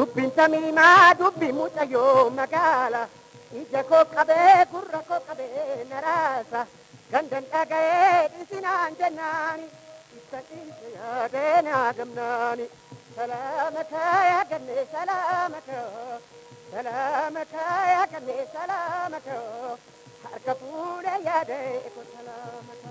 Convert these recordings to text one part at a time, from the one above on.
dubbiin tamiimaa dubbii mucayyoo magaala ija koo qabee gurra koo qabee naraasa gandan dhaga'ee dhisinaan jennaani ibsa dhiise yaadee naa gamnaani salaamaka yaaganne salaamaka salaamaka yaaganne salaamaka harka fuudhee yaadee ko salaamaka.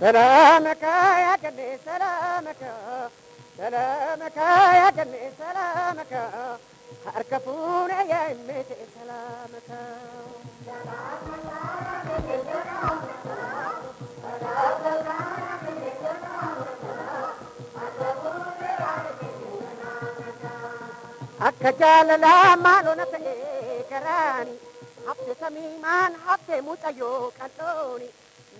ሰላመከ ያደሜ ሰላመከ ሰላመከ ያደሜ ሰላመከ አርከፉነ ያእመቴ ሰላመከ akka jaalalaa maalona ta'e garaani hafte samiimaan hafte muuxayyoo qal'ooni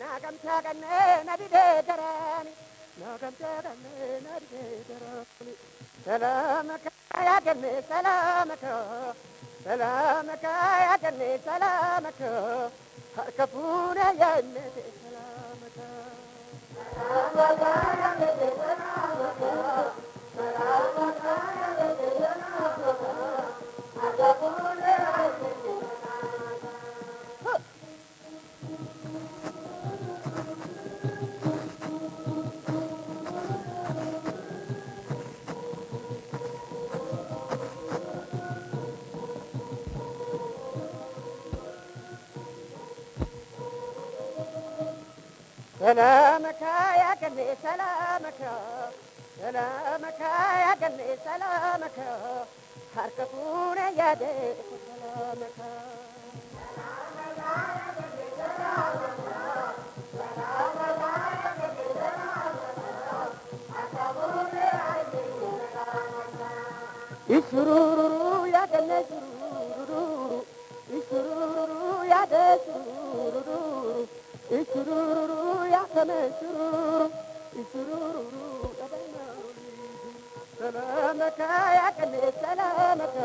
naagamtaa gannee na didee garaani naagamtaa gannee na didee garaani salaamaka yaa gannee salaamaka ሰላምከ ያገኒ ሰላምከ ሰላምከ ያገኒ ሰላምከ ሀርከቱነ ያደ ሰላምከ ይሽሩሩሩ ያገነ ሽሩሩሩ ይሽሩሩሩ ያደ ሽሩሩሩ سرور يا سلام سرور سلامك يا كني سلامك.